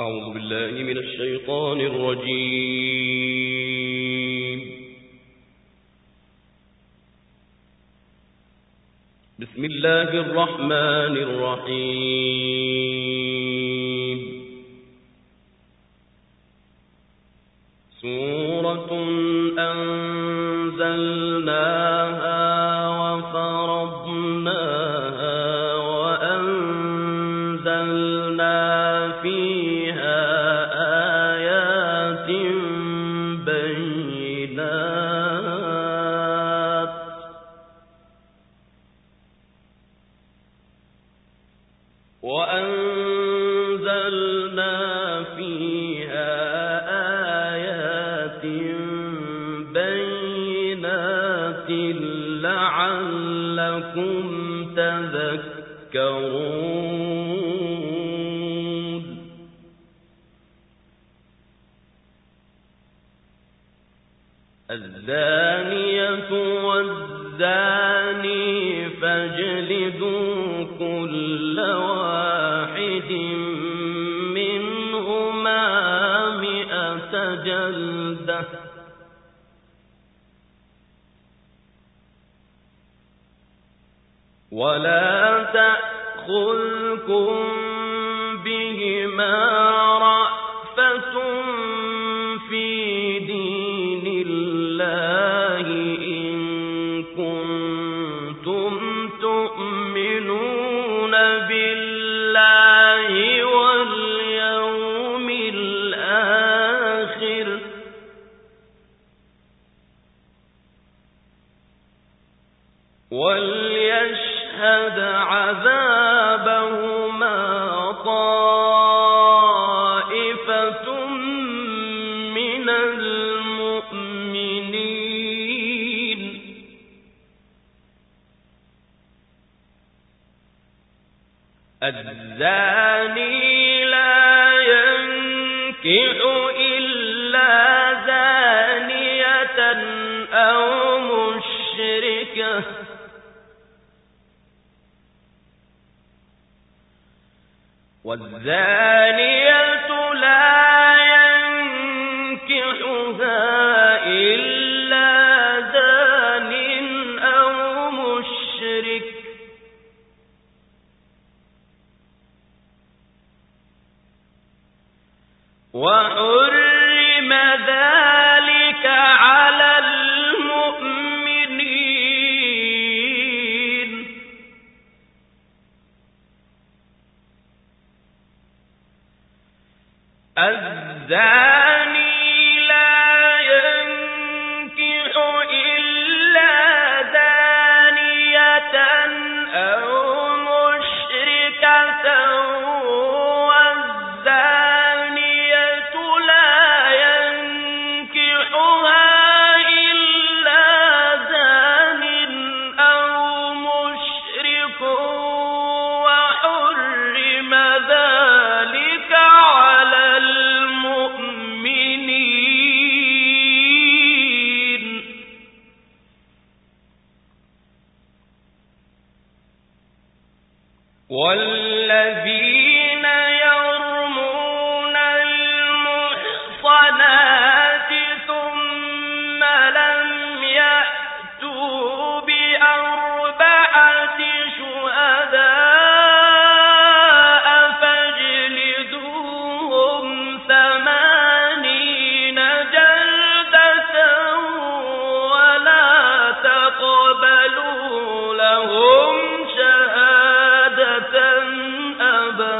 أعوذ بالله من الشيطان الرجيم. بسم الله الرحمن الرحيم. سورة أنزلناها وأنزلنا فيها آيات بينات لعلكم تذكرون. الزانية والزاني جلدة ولا تأخذكم بهما الزاني لا ينكح إلا زانية أو مشركة. والزانية وحرم ذلك على المؤمنين. الزاني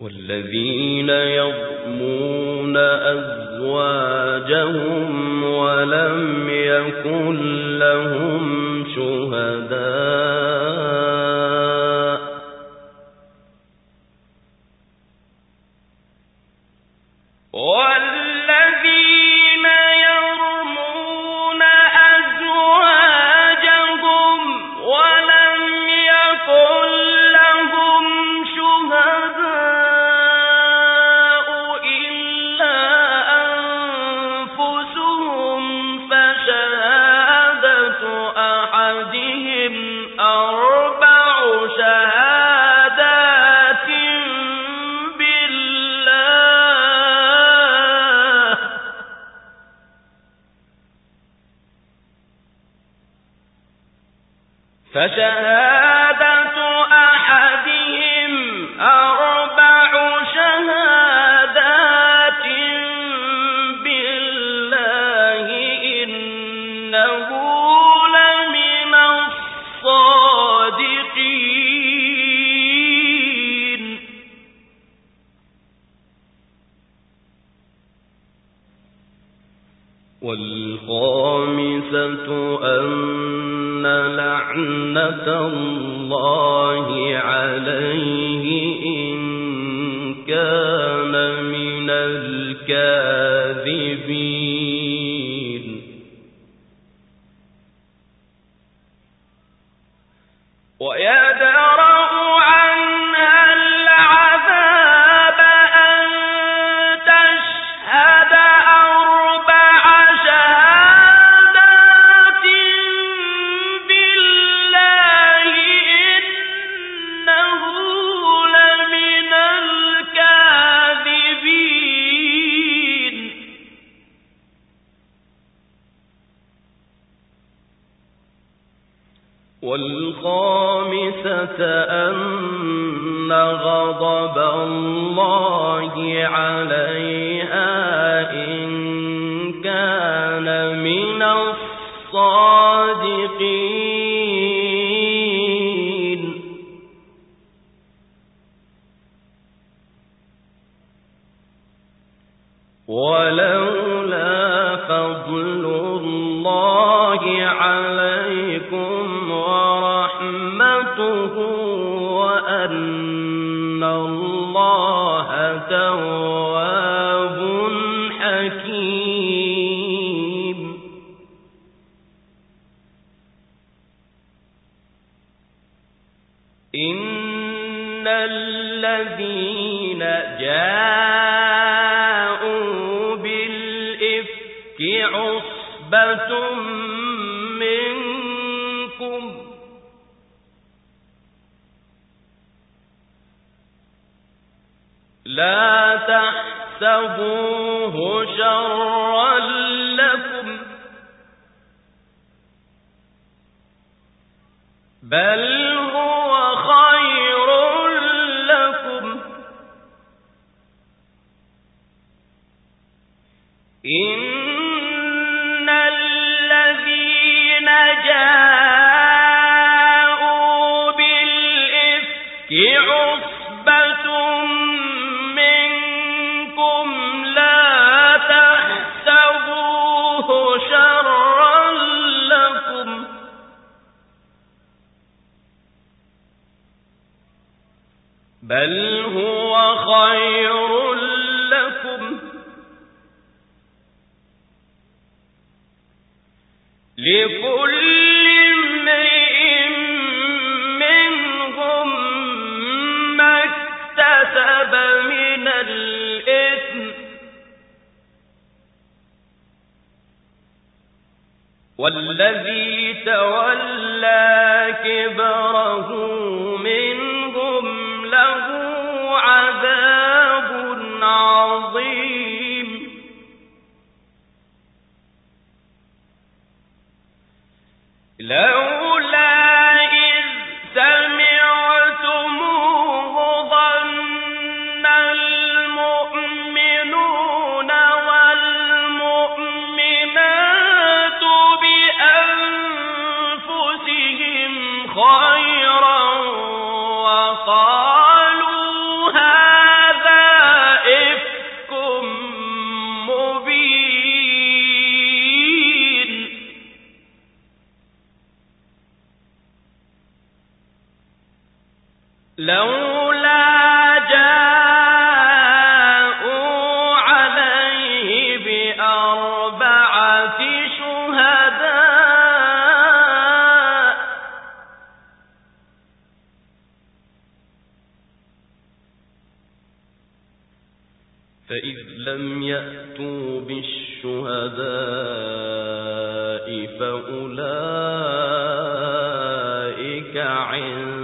والذين يضمون أزواجهم ولم يكن لهم شهداء بعدهم أربعة. والخامسة أن لعنة الله عليه والخامسة أن الله بل لكل امرئ منهم ما اكتسب من الإثم. والذي تولى كبره خيرا وقالوا فإذ لم يأتوا بالشهداء فأولئك عند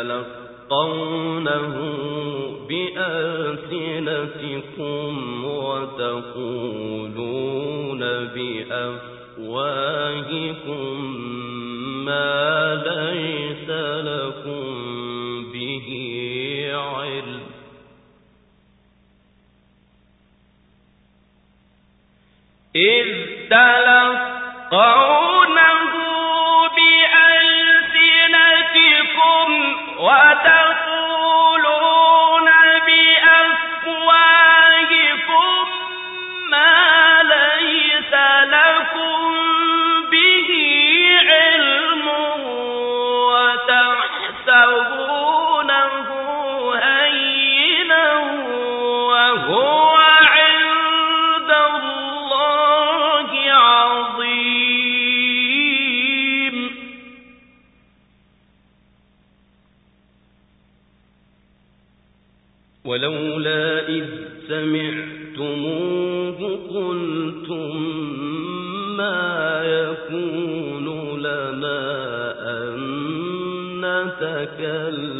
تلقونه بألسنتكم وتقولون بأفواهكم ما ليس لكم به علم. إذ تلقون يكون لنا أن نتكلم.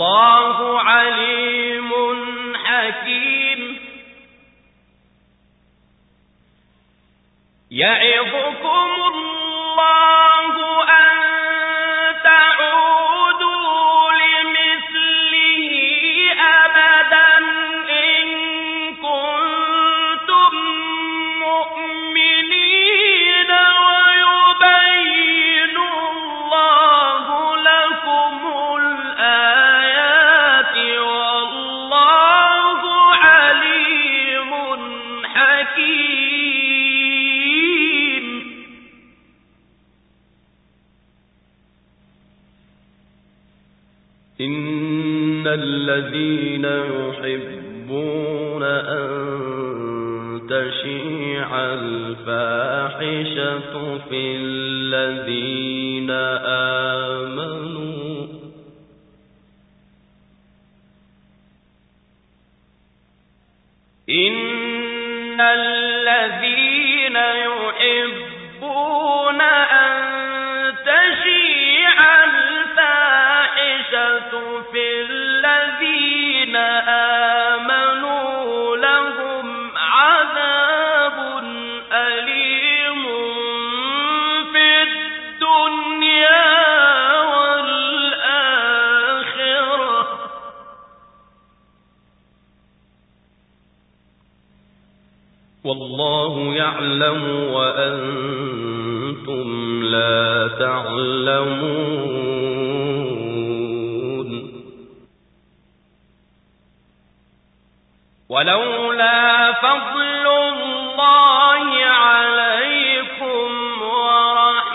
والله عليم حكيم. يعظكم الله أن الذين يحبون أن تشيع الفاحشة في الذين آمنوا إن والله يعلم وأنتم لا تعلمون. ولولا فضل الله عليكم ورحمته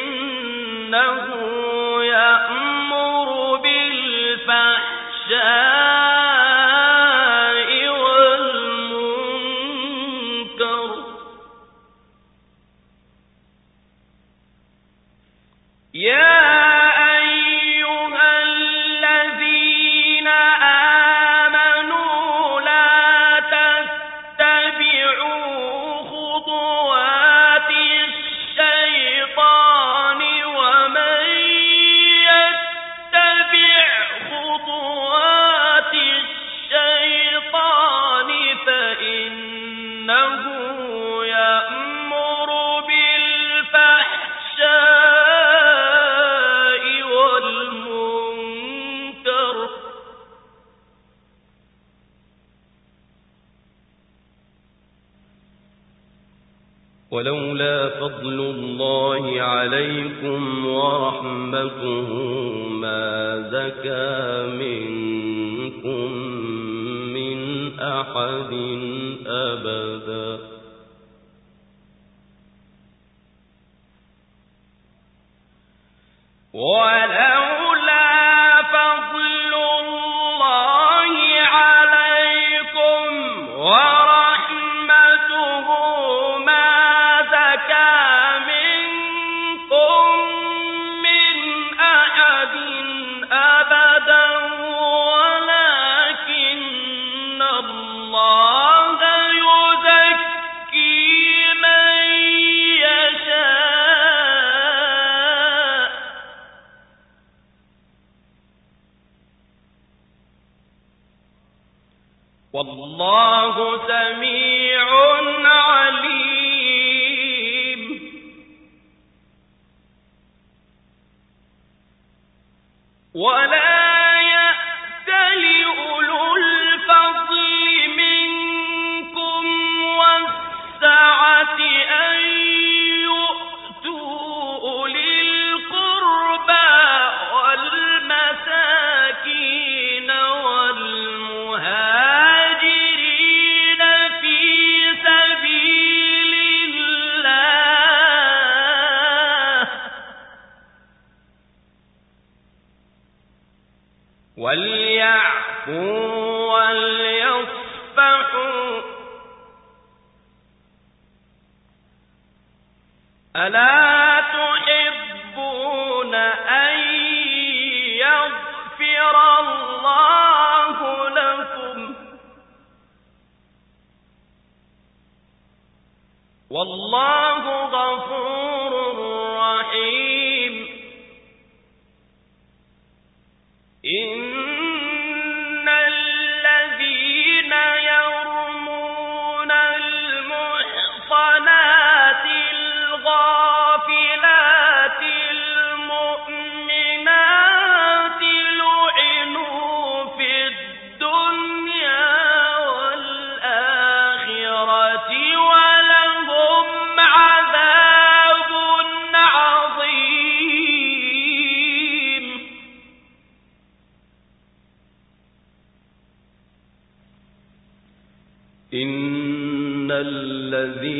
إنه يأمر بالفحشاء ولولا فضل الله عليكم ورحمته ما زكى منكم من أحد أبدا. ولا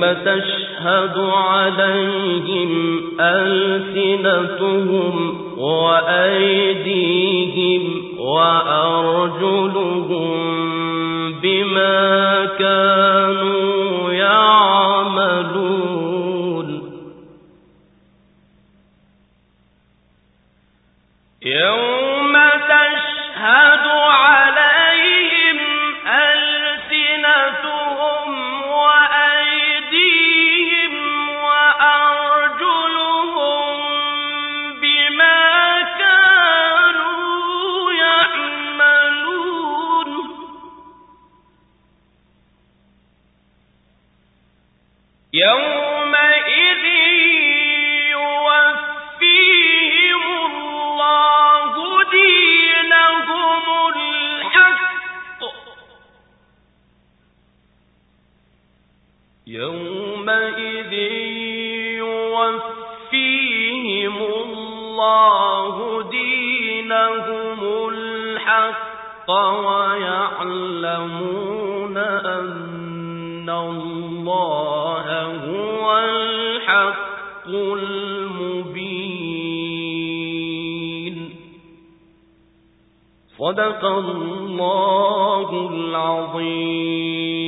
يوم تشهد عليهم ألسنتهم وأيديهم وأرجلهم يومئذ يوفيهم الله دينهم الحق ويعلمون أن الله هو الحق المبين. صدق الله العظيم.